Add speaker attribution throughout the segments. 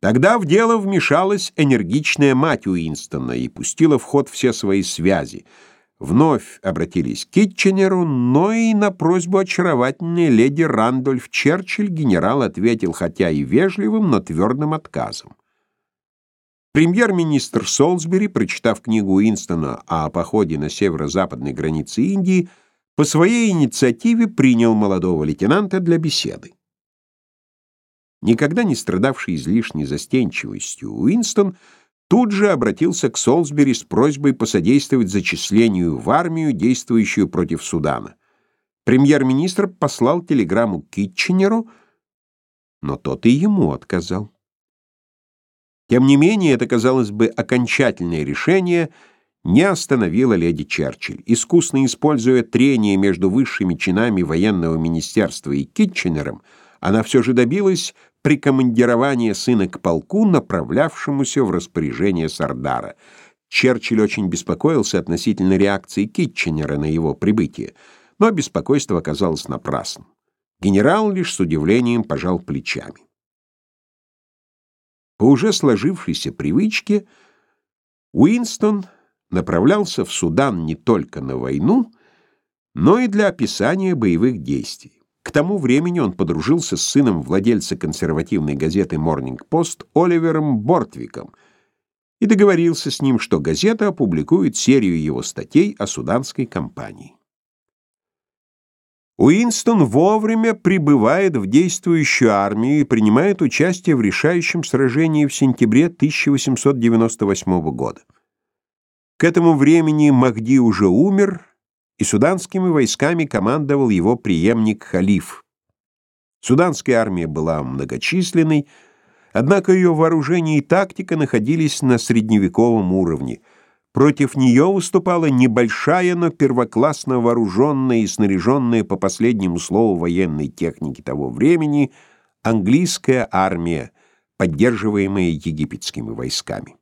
Speaker 1: Тогда в дело вмешалась энергичная мать Уинстона и пустила в ход все свои связи. Вновь обратились к Китченеру, но и на просьбу очаровательной леди Рандольф Черчилль генерал ответил хотя и вежливым, но твердым отказом. Премьер-министр Солсбери, прочитав книгу Уинстона о походе на северо-западной границе Индии, по своей инициативе принял молодого лейтенанта для беседы. Никогда не страдавший излишней застенчивостью, Уинстон тут же обратился к Солсбери с просьбой посодействовать зачислению в армию, действующую против Судана. Премьер-министр послал телеграмму Китченеру, но тот и ему отказал. Тем не менее, это, казалось бы, окончательное решение не остановило леди Черчилль. Искусно используя трение между высшими чинами военного министерства и Китченером, она все же добилась прикомандирования сына к полку, направлявшемуся в распоряжение Сардара. Черчилль очень беспокоился относительно реакции Китченера на его прибытие, но беспокойство оказалось напрасным. Генерал лишь с удивлением пожал плечами. По уже сложившейся привычке Уинстон направлялся в Судан не только на войну, но и для описания боевых действий. К тому времени он подружился с сыном владельца консервативной газеты Morning Post Оливером Бортвиком и договорился с ним, что газета опубликует серию его статей о суданской кампании. Уинстон вовремя прибывает в действующую армию и принимает участие в решающем сражении в сентябре 1898 года. К этому времени Махди уже умер, и суданскими войсками командовал его преемник Халиф. Суданская армия была многочисленной, однако ее вооружение и тактика находились на средневековом уровне. Против нее выступала небольшая, но первоклассно вооруженная и снаряженная по последнему слову военной техники того времени английская армия, поддерживаемая египетскими войсками.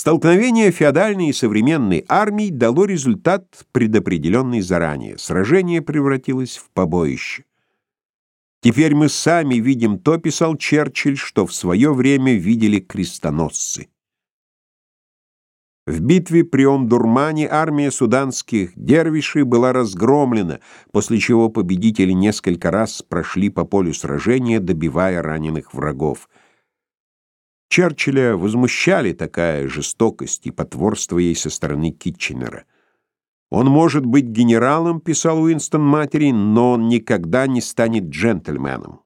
Speaker 1: Столкновение феодальной и современной армий дало результат, предопределенный заранее. Сражение превратилось в побоище. Теперь мы сами видим то, писал Черчилль, что в свое время видели крестоносцы. В битве при Омдурмане армия суданских дервишей была разгромлена, после чего победители несколько раз прошли по полю сражения, добивая раненых врагов. Черчилля возмущали такая жестокость и потворство ей со стороны Китченера. «Он может быть генералом», — писал Уинстон матери, «но он никогда не станет джентльменом».